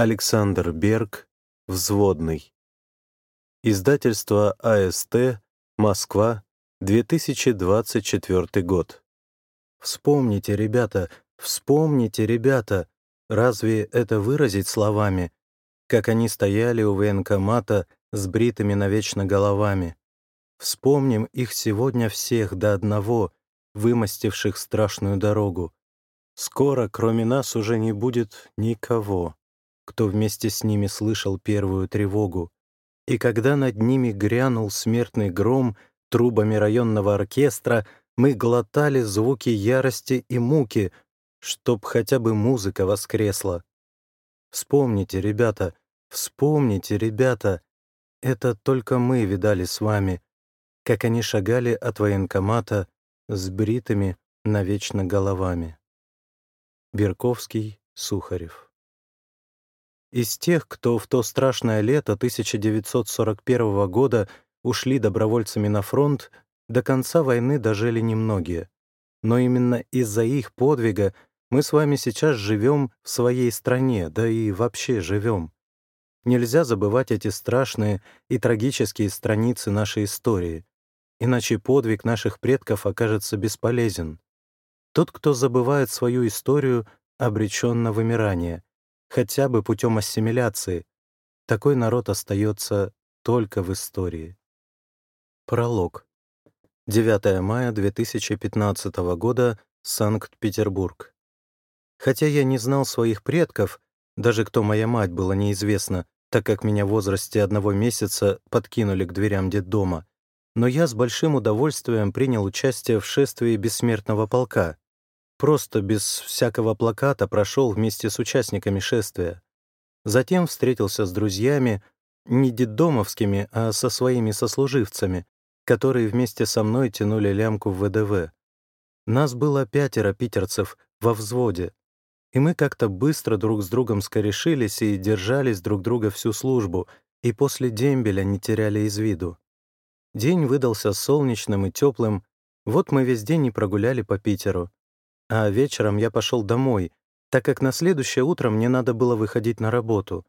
Александр Берг, Взводный. Издательство АСТ, Москва, 2024 год. Вспомните, ребята, вспомните, ребята, разве это выразить словами, как они стояли у военкомата с бритыми навечно головами. Вспомним их сегодня всех до одного, вымостивших страшную дорогу. Скоро, кроме нас, уже не будет никого кто вместе с ними слышал первую тревогу. И когда над ними грянул смертный гром трубами районного оркестра, мы глотали звуки ярости и муки, чтоб хотя бы музыка воскресла. Вспомните, ребята, вспомните, ребята, это только мы видали с вами, как они шагали от военкомата с бритыми навечно головами. Берковский, Сухарев из тех, кто в то страшное лето 1941 года ушли добровольцами на фронт, до конца войны дожили немногие. Но именно из-за их подвига мы с вами сейчас живем в своей стране, да и вообще живем. Нельзя забывать эти страшные и трагические страницы нашей истории, иначе подвиг наших предков окажется бесполезен. Тот, кто забывает свою историю, обречен на вымирание — хотя бы путем ассимиляции. Такой народ остается только в истории. Пролог. 9 мая 2015 года, Санкт-Петербург. Хотя я не знал своих предков, даже кто моя мать было неизвестно, так как меня в возрасте одного месяца подкинули к дверям детдома, но я с большим удовольствием принял участие в шествии бессмертного полка, Просто без всякого плаката прошел вместе с участниками шествия. Затем встретился с друзьями, не детдомовскими, а со своими сослуживцами, которые вместе со мной тянули лямку в ВДВ. Нас было пятеро питерцев во взводе, и мы как-то быстро друг с другом скорешились и держались друг друга всю службу, и после дембеля не теряли из виду. День выдался солнечным и теплым, вот мы весь день и прогуляли по Питеру а вечером я пошел домой, так как на следующее утро мне надо было выходить на работу.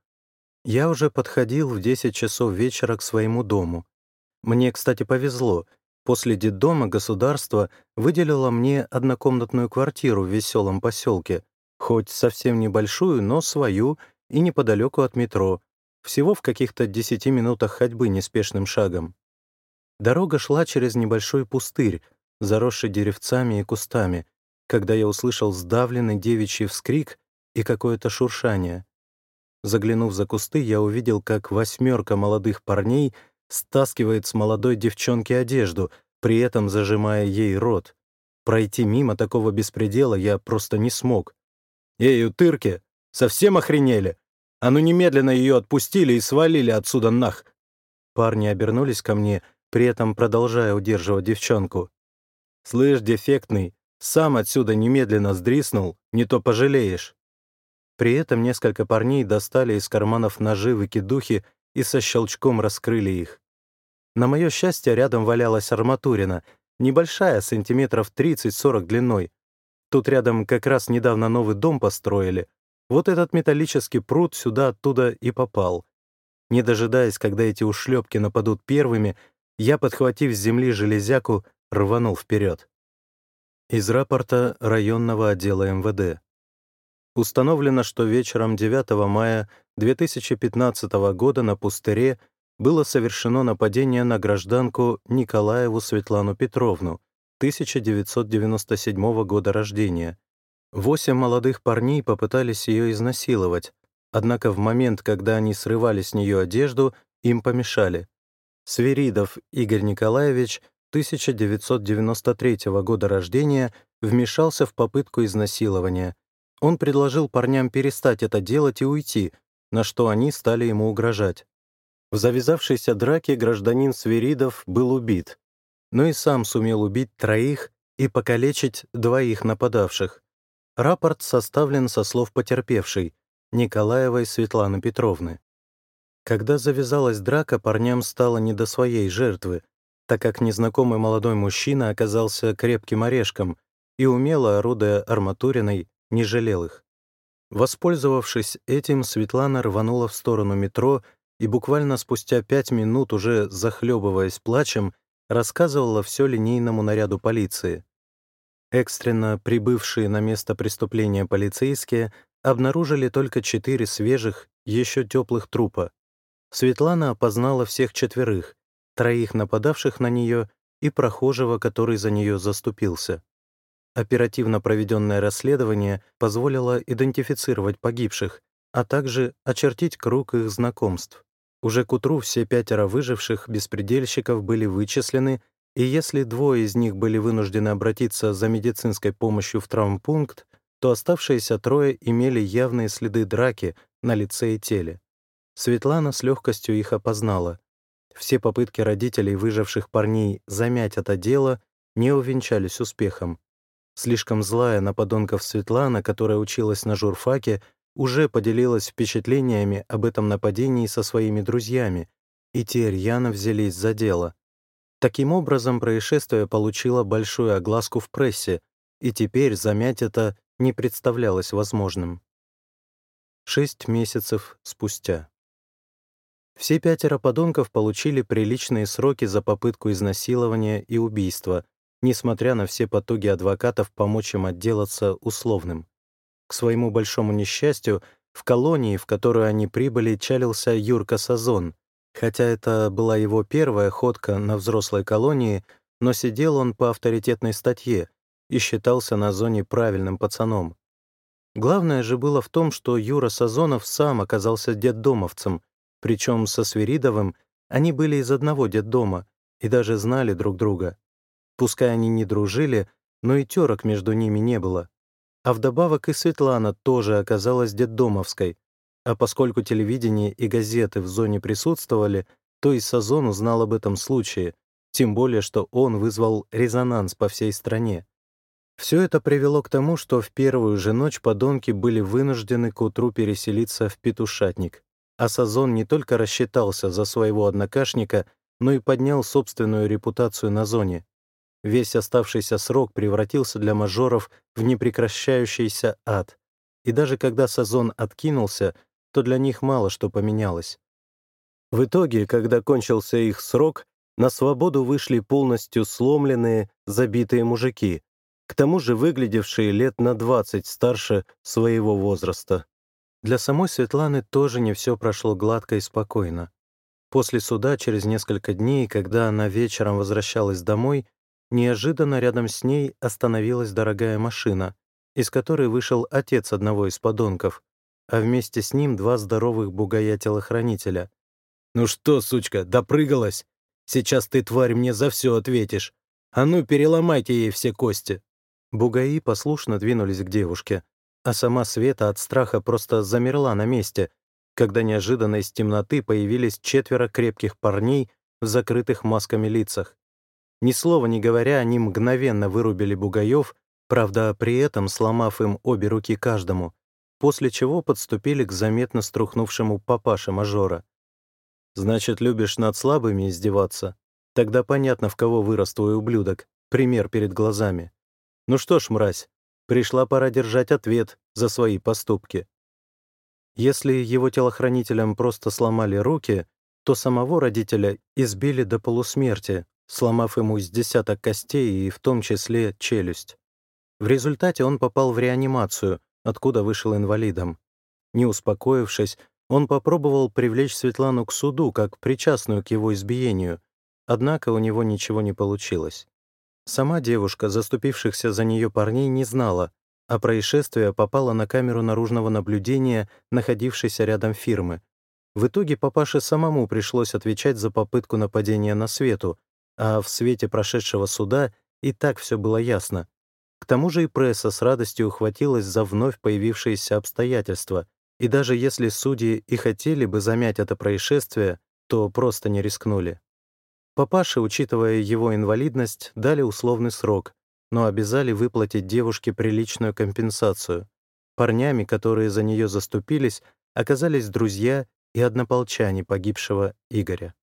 Я уже подходил в 10 часов вечера к своему дому. Мне, кстати, повезло. После детдома государство выделило мне однокомнатную квартиру в веселом поселке, хоть совсем небольшую, но свою и неподалеку от метро, всего в каких-то 10 минутах ходьбы неспешным шагом. Дорога шла через небольшой пустырь, заросший деревцами и кустами, когда я услышал сдавленный девичий вскрик и какое-то шуршание. Заглянув за кусты, я увидел, как восьмерка молодых парней стаскивает с молодой девчонки одежду, при этом зажимая ей рот. Пройти мимо такого беспредела я просто не смог. «Эй, утырки! Совсем охренели? А ну немедленно ее отпустили и свалили отсюда нах!» Парни обернулись ко мне, при этом продолжая удерживать девчонку. «Слышь, дефектный, сам отсюда немедленно сдриснул, не то пожалеешь». При этом несколько парней достали из карманов ножи выкидухи и со щелчком раскрыли их. На мое счастье, рядом валялась арматурина, небольшая, сантиметров 30-40 длиной. Тут рядом как раз недавно новый дом построили. Вот этот металлический пруд сюда оттуда и попал. Не дожидаясь, когда эти ушлепки нападут первыми, я, подхватив с земли железяку, рванул вперед. Из рапорта районного отдела МВД. Установлено, что вечером 9 мая 2015 года на пустыре было совершено нападение на гражданку Николаеву Светлану Петровну, 1997 года рождения. Восемь молодых парней попытались ее изнасиловать, однако в момент, когда они срывали с нее одежду, им помешали. Сверидов Игорь Николаевич 1993 года рождения вмешался в попытку изнасилования. Он предложил парням перестать это делать и уйти, на что они стали ему угрожать. В завязавшейся драке гражданин Свиридов был убит, но и сам сумел убить троих и покалечить двоих нападавших. Рапорт составлен со слов потерпевшей, Николаевой Светланы Петровны. Когда завязалась драка, парням стало не до своей жертвы, так как незнакомый молодой мужчина оказался крепким орешком и, умело орудуя арматуриной, не жалел их. Воспользовавшись этим, Светлана рванула в сторону метро и буквально спустя пять минут, уже захлебываясь плачем, рассказывала все линейному наряду полиции. Экстренно прибывшие на место преступления полицейские обнаружили только четыре свежих, еще теплых трупа. Светлана опознала всех четверых, троих нападавших на нее и прохожего, который за нее заступился. Оперативно проведенное расследование позволило идентифицировать погибших, а также очертить круг их знакомств. Уже к утру все пятеро выживших беспредельщиков были вычислены, и если двое из них были вынуждены обратиться за медицинской помощью в травмпункт, то оставшиеся трое имели явные следы драки на лице и теле. Светлана с легкостью их опознала. Все попытки родителей выживших парней замять это дело не увенчались успехом. Слишком злая на подонков Светлана, которая училась на журфаке, уже поделилась впечатлениями об этом нападении со своими друзьями, и те рьяно взялись за дело. Таким образом, происшествие получило большую огласку в прессе, и теперь замять это не представлялось возможным. Шесть месяцев спустя. Все пятеро подонков получили приличные сроки за попытку изнасилования и убийства, несмотря на все потуги адвокатов помочь им отделаться условным. К своему большому несчастью, в колонии, в которую они прибыли, чалился Юрка Сазон. Хотя это была его первая ходка на взрослой колонии, но сидел он по авторитетной статье и считался на зоне правильным пацаном. Главное же было в том, что Юра Сазонов сам оказался детдомовцем, причем со Свиридовым они были из одного детдома и даже знали друг друга. Пускай они не дружили, но и терок между ними не было. А вдобавок и Светлана тоже оказалась детдомовской, а поскольку телевидение и газеты в зоне присутствовали, то и Сазон узнал об этом случае, тем более что он вызвал резонанс по всей стране. Все это привело к тому, что в первую же ночь подонки были вынуждены к утру переселиться в петушатник, а Сазон не только рассчитался за своего однокашника, но и поднял собственную репутацию на зоне. Весь оставшийся срок превратился для мажоров в непрекращающийся ад. И даже когда Сазон откинулся, то для них мало что поменялось. В итоге, когда кончился их срок, на свободу вышли полностью сломленные, забитые мужики, к тому же выглядевшие лет на 20 старше своего возраста. Для самой Светланы тоже не все прошло гладко и спокойно. После суда, через несколько дней, когда она вечером возвращалась домой, Неожиданно рядом с ней остановилась дорогая машина, из которой вышел отец одного из подонков, а вместе с ним два здоровых бугая-телохранителя. «Ну что, сучка, допрыгалась? Сейчас ты, тварь, мне за все ответишь. А ну, переломайте ей все кости!» Бугаи послушно двинулись к девушке, а сама Света от страха просто замерла на месте, когда неожиданно из темноты появились четверо крепких парней в закрытых масками лицах. Ни слова не говоря, они мгновенно вырубили бугаев, правда, при этом сломав им обе руки каждому, после чего подступили к заметно струхнувшему папаше мажора. «Значит, любишь над слабыми издеваться? Тогда понятно, в кого вырос твой ублюдок. Пример перед глазами. Ну что ж, мразь, пришла пора держать ответ за свои поступки». Если его телохранителям просто сломали руки, то самого родителя избили до полусмерти, сломав ему с десяток костей и в том числе челюсть. В результате он попал в реанимацию, откуда вышел инвалидом. Не успокоившись, он попробовал привлечь Светлану к суду как причастную к его избиению, однако у него ничего не получилось. Сама девушка, заступившихся за нее парней, не знала, а происшествие попало на камеру наружного наблюдения, находившейся рядом фирмы. В итоге папаше самому пришлось отвечать за попытку нападения на Свету, а в свете прошедшего суда и так все было ясно. К тому же и пресса с радостью ухватилась за вновь появившиеся обстоятельства, и даже если судьи и хотели бы замять это происшествие, то просто не рискнули. Папаше, учитывая его инвалидность, дали условный срок, но обязали выплатить девушке приличную компенсацию. Парнями, которые за нее заступились, оказались друзья и однополчане погибшего Игоря.